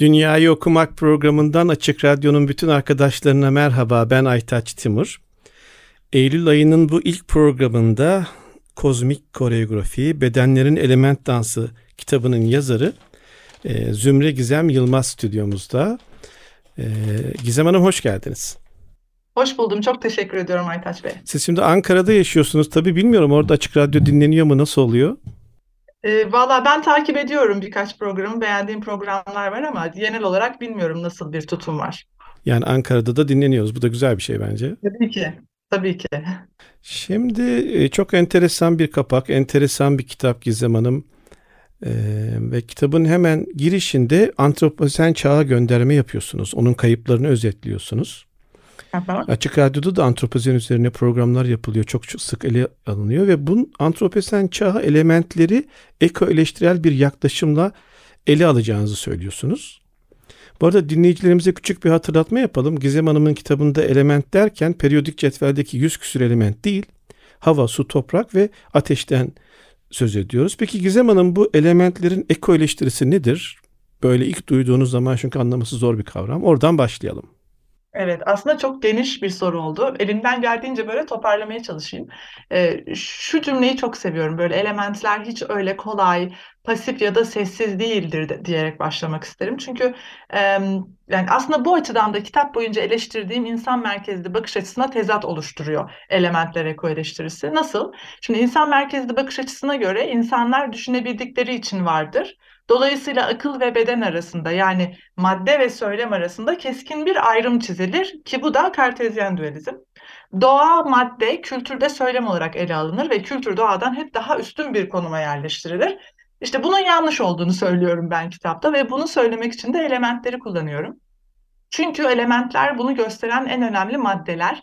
Dünyayı Okumak programından Açık Radyo'nun bütün arkadaşlarına merhaba. Ben Aytaç Timur. Eylül ayının bu ilk programında Kozmik Koreografi, Bedenlerin Element Dansı kitabının yazarı e, Zümre Gizem Yılmaz stüdyomuzda. E, Gizem Hanım hoş geldiniz. Hoş buldum. Çok teşekkür ediyorum Aytaç Bey. Siz şimdi Ankara'da yaşıyorsunuz. Tabii bilmiyorum orada Açık Radyo dinleniyor mu? Nasıl oluyor? E, Valla ben takip ediyorum birkaç programı. Beğendiğim programlar var ama genel olarak bilmiyorum nasıl bir tutum var. Yani Ankara'da da dinleniyoruz. Bu da güzel bir şey bence. Tabii ki. Tabii ki. Şimdi e, çok enteresan bir kapak, enteresan bir kitap Gizem Hanım. Ee, ve kitabın hemen girişinde antroposen çağa gönderme yapıyorsunuz. Onun kayıplarını özetliyorsunuz. Aha. Açık Radyo'da da antropozen üzerine programlar yapılıyor. Çok, sık ele alınıyor ve bu antroposen çağı elementleri eko eleştirel bir yaklaşımla ele alacağınızı söylüyorsunuz. Bu arada dinleyicilerimize küçük bir hatırlatma yapalım. Gizem Hanım'ın kitabında element derken periyodik cetveldeki yüz küsür element değil, hava, su, toprak ve ateşten söz ediyoruz. Peki Gizem Hanım bu elementlerin eko eleştirisi nedir? Böyle ilk duyduğunuz zaman çünkü anlaması zor bir kavram. Oradan başlayalım. Evet, aslında çok geniş bir soru oldu. Elimden geldiğince böyle toparlamaya çalışayım. Ee, şu cümleyi çok seviyorum. Böyle elementler hiç öyle kolay, pasif ya da sessiz değildir de, diyerek başlamak isterim. Çünkü e, yani aslında bu açıdan da kitap boyunca eleştirdiğim insan merkezli bakış açısına tezat oluşturuyor elementler eko eleştirisi. Nasıl? Şimdi insan merkezli bakış açısına göre insanlar düşünebildikleri için vardır. Dolayısıyla akıl ve beden arasında yani madde ve söylem arasında keskin bir ayrım çizilir ki bu da kartezyen dualizm. Doğa, madde kültürde söylem olarak ele alınır ve kültür doğadan hep daha üstün bir konuma yerleştirilir. İşte bunun yanlış olduğunu söylüyorum ben kitapta ve bunu söylemek için de elementleri kullanıyorum. Çünkü elementler bunu gösteren en önemli maddeler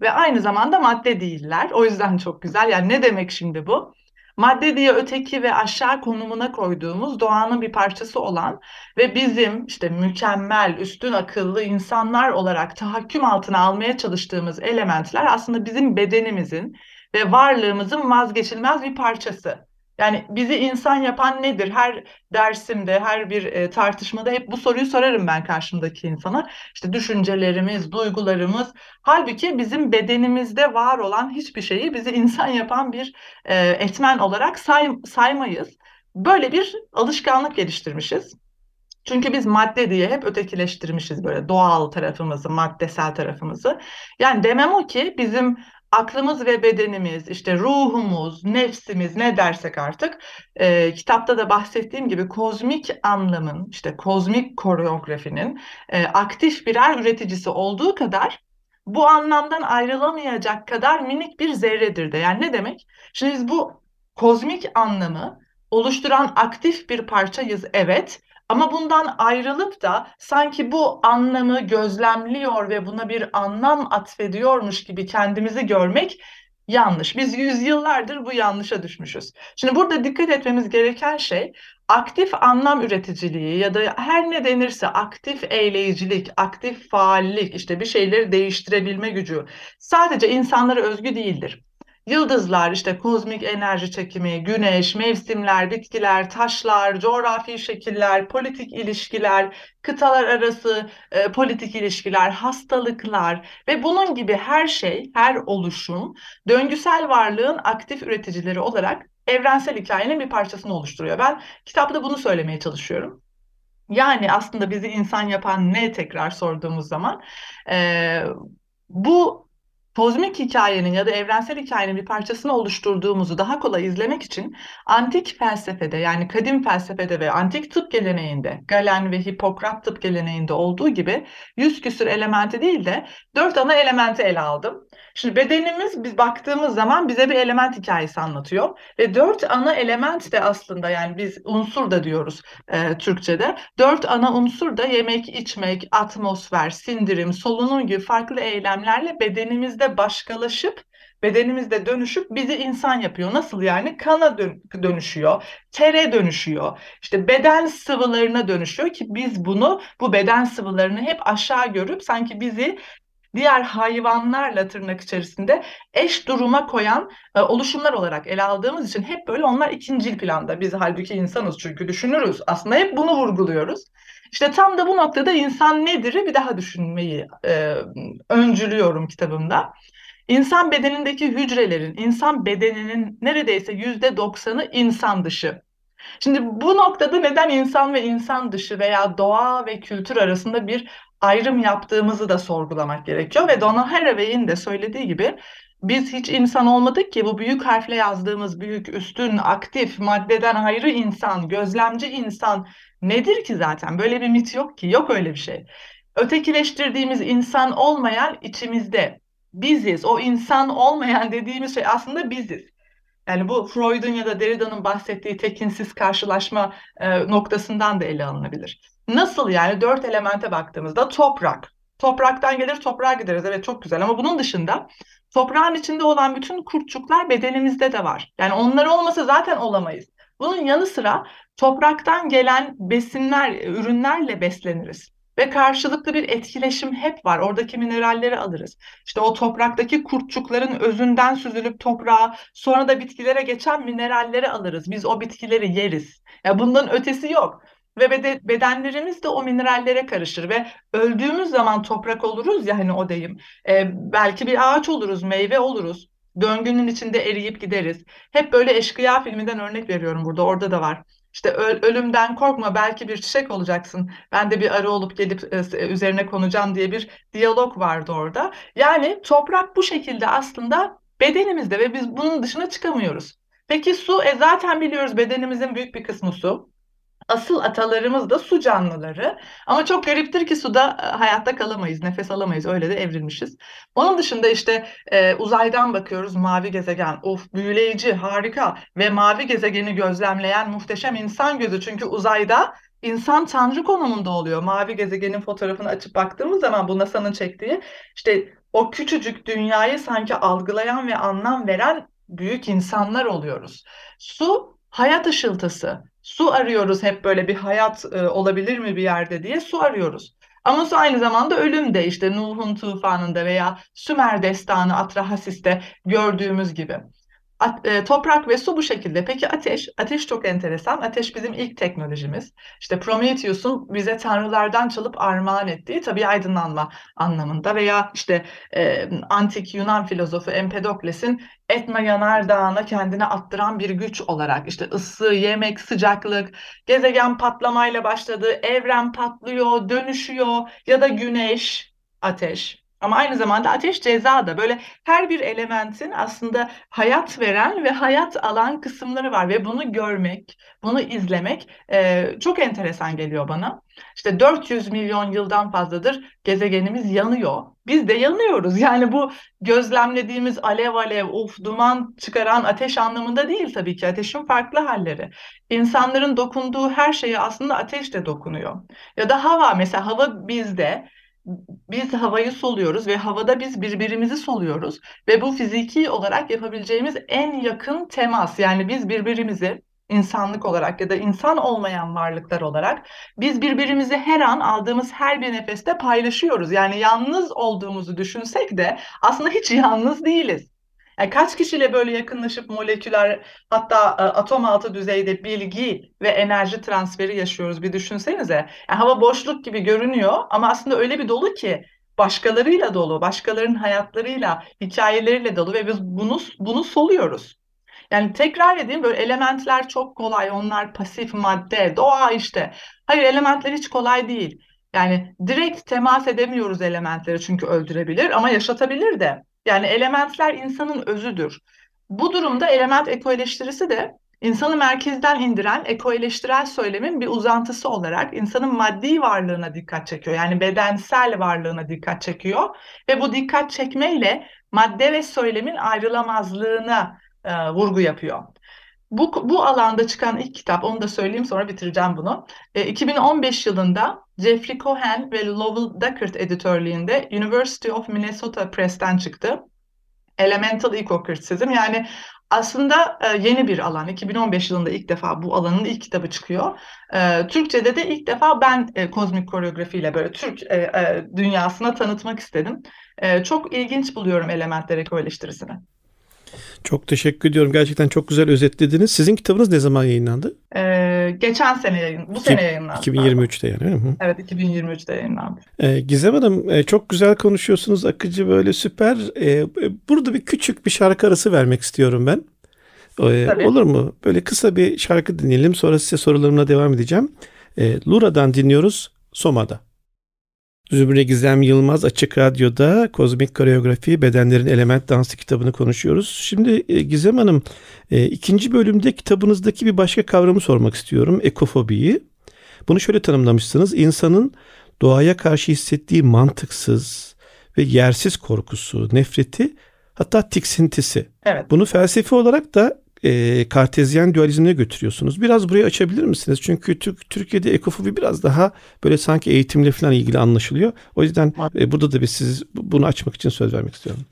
ve aynı zamanda madde değiller. O yüzden çok güzel. Yani ne demek şimdi bu? Madde diye öteki ve aşağı konumuna koyduğumuz doğanın bir parçası olan ve bizim işte mükemmel, üstün akıllı insanlar olarak tahakküm altına almaya çalıştığımız elementler aslında bizim bedenimizin ve varlığımızın vazgeçilmez bir parçası. Yani bizi insan yapan nedir? Her dersimde, her bir e, tartışmada hep bu soruyu sorarım ben karşımdaki insana. İşte düşüncelerimiz, duygularımız. Halbuki bizim bedenimizde var olan hiçbir şeyi bizi insan yapan bir e, etmen olarak say, saymayız. Böyle bir alışkanlık geliştirmişiz. Çünkü biz madde diye hep ötekileştirmişiz böyle doğal tarafımızı, maddesel tarafımızı. Yani demem o ki bizim aklımız ve bedenimiz, işte ruhumuz, nefsimiz ne dersek artık e, kitapta da bahsettiğim gibi kozmik anlamın, işte kozmik koreografinin e, aktif birer üreticisi olduğu kadar bu anlamdan ayrılamayacak kadar minik bir zerredir de. Yani ne demek? Şimdi biz bu kozmik anlamı oluşturan aktif bir parçayız evet ama bundan ayrılıp da sanki bu anlamı gözlemliyor ve buna bir anlam atfediyormuş gibi kendimizi görmek yanlış. Biz yüzyıllardır bu yanlışa düşmüşüz. Şimdi burada dikkat etmemiz gereken şey aktif anlam üreticiliği ya da her ne denirse aktif eyleyicilik, aktif faallik, işte bir şeyleri değiştirebilme gücü sadece insanlara özgü değildir. Yıldızlar, işte kozmik enerji çekimi, güneş, mevsimler, bitkiler, taşlar, coğrafi şekiller, politik ilişkiler, kıtalar arası e, politik ilişkiler, hastalıklar ve bunun gibi her şey, her oluşum döngüsel varlığın aktif üreticileri olarak evrensel hikayenin bir parçasını oluşturuyor. Ben kitapta bunu söylemeye çalışıyorum. Yani aslında bizi insan yapan ne tekrar sorduğumuz zaman e, bu kozmik hikayenin ya da evrensel hikayenin bir parçasını oluşturduğumuzu daha kolay izlemek için antik felsefede yani kadim felsefede ve antik tıp geleneğinde, Galen ve Hipokrat tıp geleneğinde olduğu gibi yüz küsür elementi değil de dört ana elementi ele aldım. Şimdi bedenimiz biz baktığımız zaman bize bir element hikayesi anlatıyor ve dört ana element de aslında yani biz unsur da diyoruz e, Türkçe'de. Dört ana unsur da yemek, içmek, atmosfer, sindirim, solunum gibi farklı eylemlerle bedenimizde başkalaşıp bedenimizde dönüşüp bizi insan yapıyor. Nasıl yani? Kana dönüşüyor, tere dönüşüyor, işte beden sıvılarına dönüşüyor ki biz bunu, bu beden sıvılarını hep aşağı görüp sanki bizi diğer hayvanlarla tırnak içerisinde eş duruma koyan e, oluşumlar olarak ele aldığımız için hep böyle onlar ikincil planda. Biz halbuki insanız çünkü düşünürüz. Aslında hep bunu vurguluyoruz. İşte tam da bu noktada insan nedir'i bir daha düşünmeyi e, öncülüyorum kitabımda. İnsan bedenindeki hücrelerin, insan bedeninin neredeyse yüzde doksanı insan dışı. Şimdi bu noktada neden insan ve insan dışı veya doğa ve kültür arasında bir ayrım yaptığımızı da sorgulamak gerekiyor ve Donna Haraway'in de söylediği gibi biz hiç insan olmadık ki bu büyük harfle yazdığımız büyük, üstün, aktif, maddeden ayrı insan, gözlemci insan nedir ki zaten? Böyle bir mit yok ki, yok öyle bir şey. Ötekileştirdiğimiz insan olmayan içimizde biziz. O insan olmayan dediğimiz şey aslında biziz. Yani bu Freud'un ya da Derrida'nın bahsettiği tekinsiz karşılaşma e, noktasından da ele alınabilir. Nasıl yani dört elemente baktığımızda toprak. Topraktan gelir toprağa gideriz. Evet çok güzel ama bunun dışında toprağın içinde olan bütün kurtçuklar bedenimizde de var. Yani onlar olmasa zaten olamayız. Bunun yanı sıra topraktan gelen besinler, ürünlerle besleniriz. Ve karşılıklı bir etkileşim hep var. Oradaki mineralleri alırız. İşte o topraktaki kurtçukların özünden süzülüp toprağa, sonra da bitkilere geçen mineralleri alırız. Biz o bitkileri yeriz. Ya bundan ötesi yok. Ve bedenlerimiz de o minerallere karışır ve öldüğümüz zaman toprak oluruz ya hani o deyim. E, belki bir ağaç oluruz, meyve oluruz. Döngünün içinde eriyip gideriz. Hep böyle eşkıya filminden örnek veriyorum burada. Orada da var. İşte ölümden korkma belki bir çiçek olacaksın. Ben de bir arı olup gelip e, üzerine konacağım diye bir diyalog vardı orada. Yani toprak bu şekilde aslında bedenimizde ve biz bunun dışına çıkamıyoruz. Peki su, e zaten biliyoruz bedenimizin büyük bir kısmı su asıl atalarımız da su canlıları. Ama çok gariptir ki suda e, hayatta kalamayız, nefes alamayız. Öyle de evrilmişiz. Onun dışında işte e, uzaydan bakıyoruz mavi gezegen. Of büyüleyici, harika ve mavi gezegeni gözlemleyen muhteşem insan gözü. Çünkü uzayda insan tanrı konumunda oluyor. Mavi gezegenin fotoğrafını açıp baktığımız zaman bu NASA'nın çektiği işte o küçücük dünyayı sanki algılayan ve anlam veren büyük insanlar oluyoruz. Su hayat ışıltısı. Su arıyoruz hep böyle bir hayat e, olabilir mi bir yerde diye su arıyoruz. Ama su aynı zamanda ölüm de işte Nuh'un tufanında veya Sümer destanı Atrahasis'te gördüğümüz gibi. At, e, toprak ve su bu şekilde. Peki ateş? Ateş çok enteresan. Ateş bizim ilk teknolojimiz. İşte Prometheus'un bize tanrılardan çalıp armağan ettiği tabii aydınlanma anlamında veya işte e, antik Yunan filozofu Empedokles'in Etna Yanardağı'na kendini attıran bir güç olarak işte ısı, yemek, sıcaklık, gezegen patlamayla başladı, evren patlıyor, dönüşüyor ya da güneş, ateş. Ama aynı zamanda ateş ceza da böyle her bir elementin aslında hayat veren ve hayat alan kısımları var ve bunu görmek, bunu izlemek e, çok enteresan geliyor bana. İşte 400 milyon yıldan fazladır gezegenimiz yanıyor. Biz de yanıyoruz. Yani bu gözlemlediğimiz alev alev, of duman çıkaran ateş anlamında değil tabii ki. Ateşin farklı halleri. İnsanların dokunduğu her şeye aslında ateş de dokunuyor. Ya da hava mesela hava bizde biz havayı soluyoruz ve havada biz birbirimizi soluyoruz ve bu fiziki olarak yapabileceğimiz en yakın temas yani biz birbirimizi insanlık olarak ya da insan olmayan varlıklar olarak biz birbirimizi her an aldığımız her bir nefeste paylaşıyoruz. Yani yalnız olduğumuzu düşünsek de aslında hiç yalnız değiliz. Yani kaç kişiyle böyle yakınlaşıp moleküler hatta e, atom altı düzeyde bilgi ve enerji transferi yaşıyoruz bir düşünsenize. Yani hava boşluk gibi görünüyor ama aslında öyle bir dolu ki başkalarıyla dolu, başkalarının hayatlarıyla, hikayeleriyle dolu ve biz bunu bunu soluyoruz. Yani tekrar edeyim böyle elementler çok kolay. Onlar pasif madde, doğa işte. Hayır elementler hiç kolay değil. Yani direkt temas edemiyoruz elementleri çünkü öldürebilir ama yaşatabilir de. Yani elementler insanın özüdür. Bu durumda element ekoeleştirisi de insanı merkezden indiren ekoeleştirel söylemin bir uzantısı olarak insanın maddi varlığına dikkat çekiyor. Yani bedensel varlığına dikkat çekiyor ve bu dikkat çekmeyle madde ve söylemin ayrılamazlığına e, vurgu yapıyor. Bu, bu alanda çıkan ilk kitap, onu da söyleyeyim sonra bitireceğim bunu. E, 2015 yılında Jeffrey Cohen ve Lowell Deckard editörlüğünde University of Minnesota Press'ten çıktı. Elemental Eco-Criticism yani aslında e, yeni bir alan. 2015 yılında ilk defa bu alanın ilk kitabı çıkıyor. E, Türkçe'de de ilk defa ben e, kozmik koreografi ile böyle Türk e, e, dünyasına tanıtmak istedim. E, çok ilginç buluyorum elementler eko eleştirisini. Çok teşekkür ediyorum. Gerçekten çok güzel özetlediniz. Sizin kitabınız ne zaman yayınlandı? Ee, geçen sene yayın, bu İki, sene yayınlandı. 2023'te yani. Hı. Evet 2023'te yayınlandı. Ee, Gizem Hanım e, çok güzel konuşuyorsunuz. Akıcı böyle süper. Ee, burada bir küçük bir şarkı arası vermek istiyorum ben. Ee, Tabii. olur mu? Böyle kısa bir şarkı dinleyelim. Sonra size sorularımla devam edeceğim. Ee, Lura'dan dinliyoruz. Soma'da. Zümre Gizem Yılmaz Açık Radyo'da Kozmik Koreografi Bedenlerin Element Dansı kitabını konuşuyoruz. Şimdi e, Gizem Hanım e, ikinci bölümde kitabınızdaki bir başka kavramı sormak istiyorum. Ekofobiyi. Bunu şöyle tanımlamışsınız. İnsanın doğaya karşı hissettiği mantıksız ve yersiz korkusu, nefreti hatta tiksintisi. Evet. Bunu felsefi olarak da e, kartezyen dualizmine götürüyorsunuz. Biraz burayı açabilir misiniz? Çünkü Türk, Türkiye'de ekofobi biraz daha böyle sanki eğitimle falan ilgili anlaşılıyor. O yüzden e, burada da bir siz bunu açmak için söz vermek istiyorum.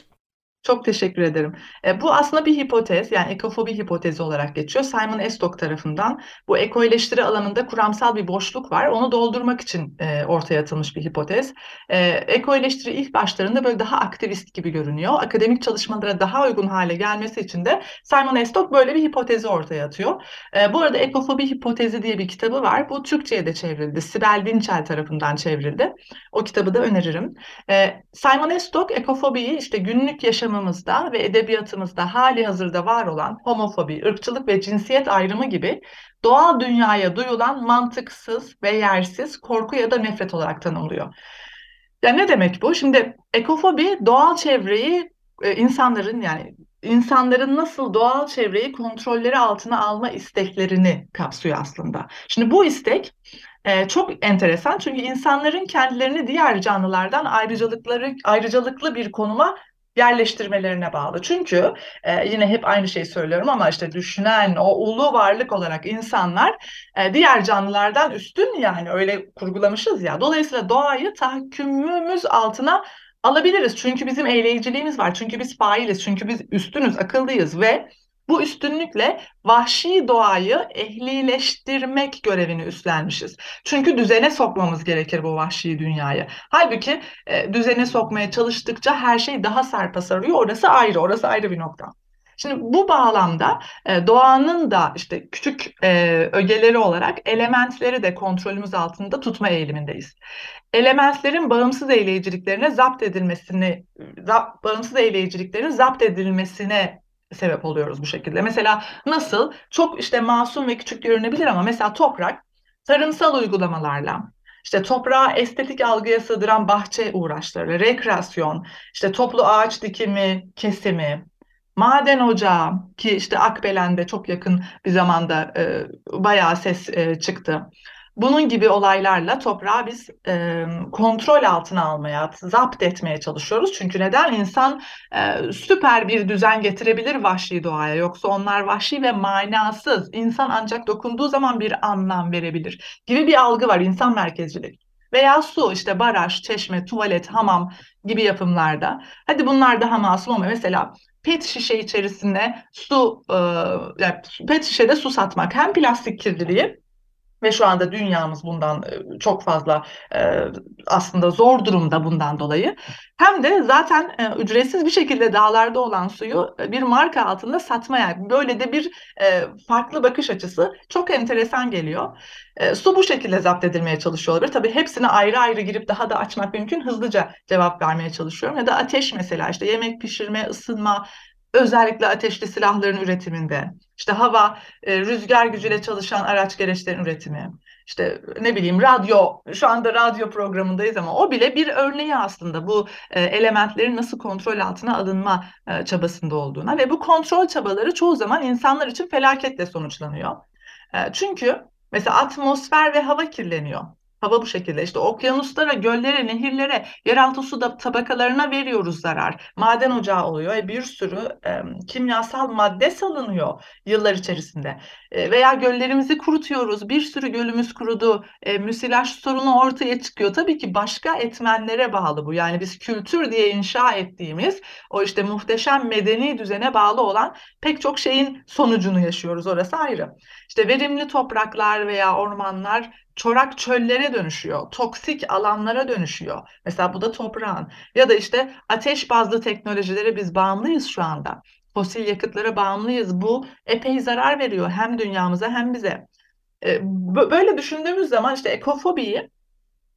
Çok teşekkür ederim. E, bu aslında bir hipotez, yani ekofobi hipotezi olarak geçiyor. Simon Estok tarafından bu ekoeleştiri alanında kuramsal bir boşluk var. Onu doldurmak için e, ortaya atılmış bir hipotez. E, ekoeleştiri ilk başlarında böyle daha aktivist gibi görünüyor. Akademik çalışmalara daha uygun hale gelmesi için de Simon Estok böyle bir hipotezi ortaya atıyor. E, bu arada ekofobi hipotezi diye bir kitabı var. Bu Türkçe'ye de çevrildi. Sibel Dinçel tarafından çevrildi. O kitabı da öneririm. E, Simon Estok ekofobiyi işte günlük yaşam yaşamımızda ve edebiyatımızda hali hazırda var olan homofobi, ırkçılık ve cinsiyet ayrımı gibi doğal dünyaya duyulan mantıksız ve yersiz korku ya da nefret olarak tanımlıyor. Yani ne demek bu? Şimdi ekofobi doğal çevreyi e, insanların yani insanların nasıl doğal çevreyi kontrolleri altına alma isteklerini kapsıyor aslında. Şimdi bu istek e, çok enteresan çünkü insanların kendilerini diğer canlılardan ayrıcalıkları ayrıcalıklı bir konuma yerleştirmelerine bağlı. Çünkü e, yine hep aynı şeyi söylüyorum ama işte düşünen o ulu varlık olarak insanlar e, diğer canlılardan üstün yani öyle kurgulamışız ya. Dolayısıyla doğayı tahakkümümüz altına alabiliriz. Çünkü bizim eyleyiciliğimiz var. Çünkü biz failiz. Çünkü biz üstünüz, akıllıyız ve bu üstünlükle vahşi doğayı ehlileştirmek görevini üstlenmişiz. Çünkü düzene sokmamız gerekir bu vahşi dünyayı. Halbuki e, düzene sokmaya çalıştıkça her şey daha sarpa sarıyor. Orası ayrı, orası ayrı bir nokta. Şimdi bu bağlamda e, doğanın da işte küçük e, ögeleri olarak elementleri de kontrolümüz altında tutma eğilimindeyiz. Elementlerin bağımsız eyleyiciliklerine zapt edilmesini, zap, bağımsız eyleyiciliklerin zapt edilmesine sebep oluyoruz bu şekilde. Mesela nasıl? Çok işte masum ve küçük görünebilir ama mesela toprak tarımsal uygulamalarla, işte toprağı estetik algıya sığdıran bahçe uğraşları, rekreasyon, işte toplu ağaç dikimi, kesimi, maden ocağı ki işte Akbelen'de çok yakın bir zamanda e, bayağı ses e, çıktı. Bunun gibi olaylarla toprağı biz e, kontrol altına almaya, zapt etmeye çalışıyoruz. Çünkü neden? İnsan e, süper bir düzen getirebilir vahşi doğaya. Yoksa onlar vahşi ve manasız. İnsan ancak dokunduğu zaman bir anlam verebilir gibi bir algı var insan merkezcilik. Veya su işte baraj, çeşme, tuvalet, hamam gibi yapımlarda. Hadi bunlar daha masum ama mesela pet şişe içerisinde su, e, yani pet şişede su satmak hem plastik kirliliği ve şu anda dünyamız bundan e, çok fazla e, aslında zor durumda bundan dolayı. Hem de zaten e, ücretsiz bir şekilde dağlarda olan suyu bir marka altında satmaya böyle de bir farklı bakış açısı çok enteresan geliyor. Su bu şekilde zapt edilmeye çalışıyor olabilir. Tabii hepsine ayrı ayrı girip daha da açmak mümkün. Hızlıca cevap vermeye çalışıyorum. Ya da ateş mesela işte yemek pişirme, ısınma, özellikle ateşli silahların üretiminde, işte hava, e, rüzgar gücüyle çalışan araç gereçlerin üretimi, işte ne bileyim radyo şu anda radyo programındayız ama o bile bir örneği aslında bu e, elementlerin nasıl kontrol altına alınma e, çabasında olduğuna ve bu kontrol çabaları çoğu zaman insanlar için felaketle sonuçlanıyor. E, çünkü mesela atmosfer ve hava kirleniyor. Hava bu şekilde işte okyanuslara, göllere, nehirlere, yeraltı su tabakalarına veriyoruz zarar. Maden ocağı oluyor ve bir sürü e, kimyasal madde salınıyor yıllar içerisinde. E, veya göllerimizi kurutuyoruz. Bir sürü gölümüz kurudu. E, müsilaj sorunu ortaya çıkıyor. Tabii ki başka etmenlere bağlı bu. Yani biz kültür diye inşa ettiğimiz o işte muhteşem medeni düzene bağlı olan pek çok şeyin sonucunu yaşıyoruz. Orası ayrı. İşte verimli topraklar veya ormanlar çorak çöllere dönüşüyor, toksik alanlara dönüşüyor. Mesela bu da toprağın. Ya da işte ateş bazlı teknolojilere biz bağımlıyız şu anda. Fosil yakıtlara bağımlıyız. Bu epey zarar veriyor hem dünyamıza hem bize. Böyle düşündüğümüz zaman işte ekofobiyi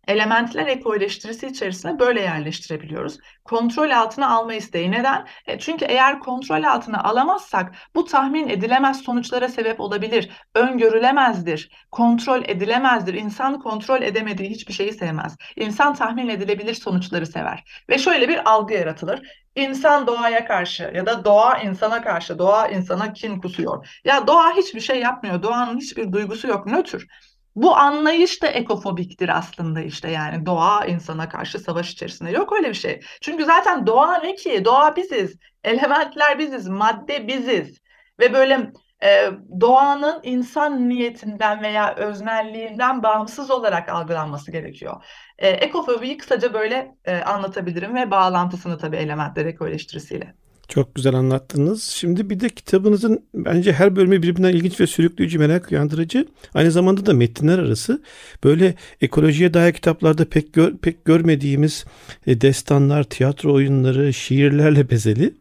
elementler eko eleştirisi içerisine böyle yerleştirebiliyoruz. Kontrol altına alma isteği. Neden? E çünkü eğer kontrol altına alamazsak bu tahmin edilemez sonuçlara sebep olabilir. Öngörülemezdir. Kontrol edilemezdir. İnsan kontrol edemediği hiçbir şeyi sevmez. İnsan tahmin edilebilir sonuçları sever. Ve şöyle bir algı yaratılır. İnsan doğaya karşı ya da doğa insana karşı, doğa insana kin kusuyor. Ya doğa hiçbir şey yapmıyor. Doğanın hiçbir duygusu yok. Nötr. Bu anlayış da ekofobiktir aslında işte yani doğa insana karşı savaş içerisinde yok öyle bir şey. Çünkü zaten doğa ne ki? Doğa biziz. Elementler biziz, madde biziz. Ve böyle e, doğanın insan niyetinden veya öznelliğinden bağımsız olarak algılanması gerekiyor. E, ekofobiyi kısaca böyle e, anlatabilirim ve bağlantısını tabii elementler eko eleştirisiyle. Çok güzel anlattınız. Şimdi bir de kitabınızın bence her bölümü birbirinden ilginç ve sürükleyici, merak uyandırıcı. Aynı zamanda da metinler arası böyle ekolojiye dair kitaplarda pek gör, pek görmediğimiz e, destanlar, tiyatro oyunları, şiirlerle bezeli.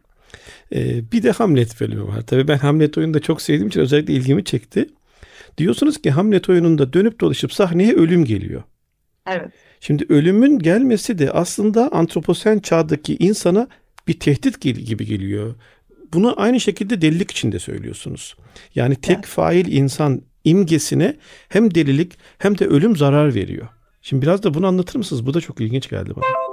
E, bir de Hamlet bölümü var. Tabii ben Hamlet oyunu da çok sevdiğim için özellikle ilgimi çekti. Diyorsunuz ki Hamlet oyununda dönüp dolaşıp sahneye ölüm geliyor. Evet. Şimdi ölümün gelmesi de aslında antroposen çağdaki insana bir tehdit gibi geliyor. Bunu aynı şekilde delilik için de söylüyorsunuz. Yani tek evet. fail insan imgesine hem delilik hem de ölüm zarar veriyor. Şimdi biraz da bunu anlatır mısınız? Bu da çok ilginç geldi bana.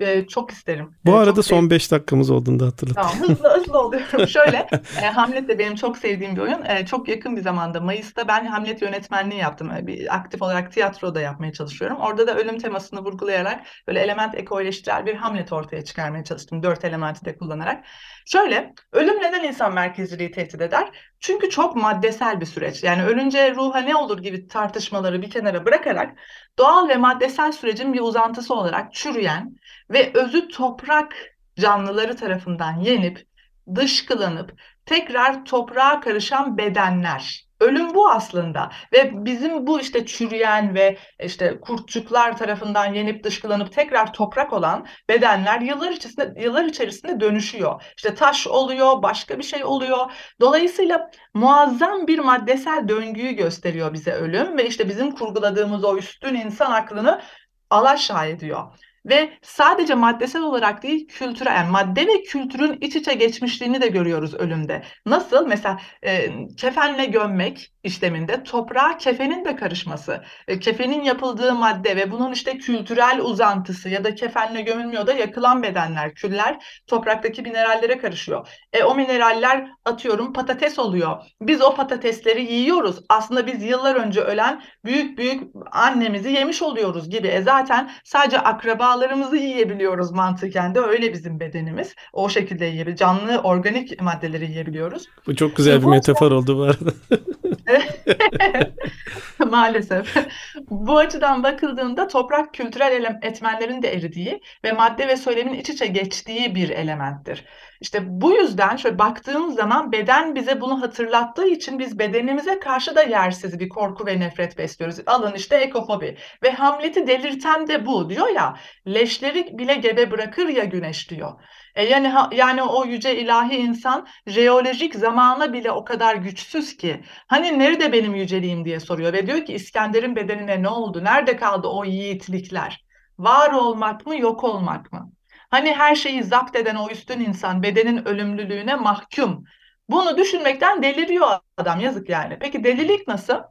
Ee, çok isterim. Bu ee, arada son 5 dakikamız olduğunda hatırlatayım. Tamam hızlı hızlı oluyorum. Şöyle e, Hamlet de benim çok sevdiğim bir oyun. E, çok yakın bir zamanda Mayıs'ta ben Hamlet yönetmenliği yaptım. E, bir aktif olarak tiyatro da yapmaya çalışıyorum. Orada da ölüm temasını vurgulayarak böyle element eko eleştirel bir Hamlet ortaya çıkarmaya çalıştım. Dört elementi de kullanarak. Şöyle ölüm neden insan merkezliliği tehdit eder? Çünkü çok maddesel bir süreç. Yani ölünce ruha ne olur gibi tartışmaları bir kenara bırakarak doğal ve maddesel sürecin bir uzantısı olarak çürüyen ve özü toprak canlıları tarafından yenip dışkılanıp tekrar toprağa karışan bedenler. Ölüm bu aslında ve bizim bu işte çürüyen ve işte kurtçuklar tarafından yenip dışkılanıp tekrar toprak olan bedenler yıllar içerisinde yıllar içerisinde dönüşüyor. İşte taş oluyor, başka bir şey oluyor. Dolayısıyla muazzam bir maddesel döngüyü gösteriyor bize ölüm ve işte bizim kurguladığımız o üstün insan aklını alaşağı ediyor. Ve sadece maddesel olarak değil kültürel yani madde ve kültürün iç içe geçmişliğini de görüyoruz ölümde. Nasıl? Mesela e, kefenle gömmek işleminde toprağa kefenin de karışması, e, kefenin yapıldığı madde ve bunun işte kültürel uzantısı ya da kefenle gömülmüyor da yakılan bedenler, küller topraktaki minerallere karışıyor. E, o mineraller atıyorum patates oluyor. Biz o patatesleri yiyoruz. Aslında biz yıllar önce ölen büyük büyük annemizi yemiş oluyoruz gibi. E, zaten sadece akrabalarımızı yiyebiliyoruz mantıken de öyle bizim bedenimiz. O şekilde yiyebiliyoruz. Canlı organik maddeleri yiyebiliyoruz. Bu çok güzel e, bir metafor oldu bu arada. Maalesef. Bu açıdan bakıldığında toprak kültürel etmenlerin de eridiği ve madde ve söylemin iç içe geçtiği bir elementtir. İşte bu yüzden şöyle baktığım zaman beden bize bunu hatırlattığı için biz bedenimize karşı da yersiz bir korku ve nefret besliyoruz. Alın işte ekofobi. Ve Hamlet'i delirten de bu diyor ya leşleri bile gebe bırakır ya güneş diyor. E yani yani o yüce ilahi insan jeolojik zamana bile o kadar güçsüz ki. Hani nerede benim yüceliğim diye soruyor ve diyor ki İskender'in bedenine ne oldu? Nerede kaldı o yiğitlikler? Var olmak mı, yok olmak mı? Hani her şeyi zapt eden o üstün insan bedenin ölümlülüğüne mahkum. Bunu düşünmekten deliriyor adam yazık yani. Peki delilik nasıl?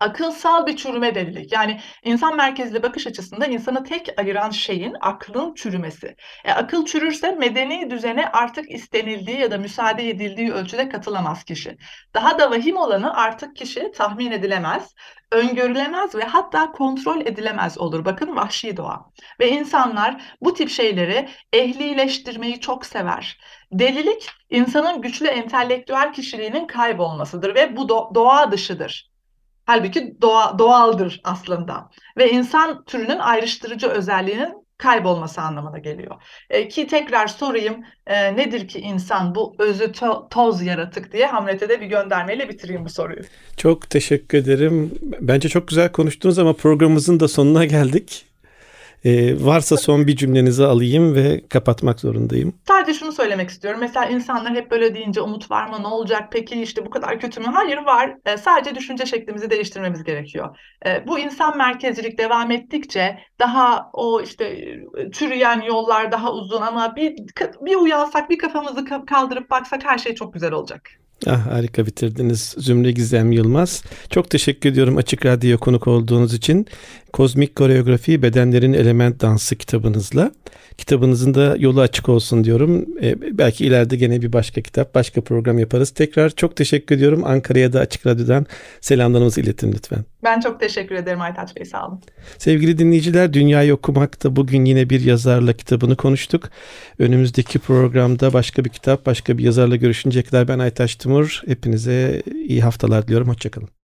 Akılsal bir çürüme delilik. Yani insan merkezli bakış açısında insanı tek ayıran şeyin aklın çürümesi. E, akıl çürürse medeni düzene artık istenildiği ya da müsaade edildiği ölçüde katılamaz kişi. Daha da vahim olanı artık kişi tahmin edilemez, öngörülemez ve hatta kontrol edilemez olur. Bakın vahşi doğa. Ve insanlar bu tip şeyleri ehlileştirmeyi çok sever. Delilik insanın güçlü entelektüel kişiliğinin kaybolmasıdır ve bu do- doğa dışıdır. Halbuki doğa, doğaldır aslında. Ve insan türünün ayrıştırıcı özelliğinin kaybolması anlamına geliyor. E, ki tekrar sorayım e, nedir ki insan bu özü to- toz yaratık diye Hamlet'e de bir göndermeyle bitireyim bu soruyu. Çok teşekkür ederim. Bence çok güzel konuştunuz ama programımızın da sonuna geldik. Ee, varsa son bir cümlenizi alayım ve kapatmak zorundayım. Sadece şunu söylemek istiyorum. Mesela insanlar hep böyle deyince umut var mı? Ne olacak? Peki işte bu kadar kötü mü? Hayır var. E, sadece düşünce şeklimizi değiştirmemiz gerekiyor. E, bu insan merkezcilik devam ettikçe daha o işte e, çürüyen yollar daha uzun ama bir bir uyansak, bir kafamızı kaldırıp baksak her şey çok güzel olacak. Ah harika bitirdiniz Zümre Gizem Yılmaz. Çok teşekkür ediyorum Açık Radyo konuk olduğunuz için. Kozmik Koreografi Bedenlerin Element Dansı kitabınızla. Kitabınızın da yolu açık olsun diyorum. Ee, belki ileride gene bir başka kitap, başka program yaparız. Tekrar çok teşekkür ediyorum. Ankara'ya da Açık Radyo'dan selamlarınızı iletin lütfen. Ben çok teşekkür ederim Aytaç Bey sağ olun. Sevgili dinleyiciler Dünyayı Okumak'ta bugün yine bir yazarla kitabını konuştuk. Önümüzdeki programda başka bir kitap, başka bir yazarla görüşünceye kadar ben Aytaç Timur. Hepinize iyi haftalar diliyorum. Hoşçakalın.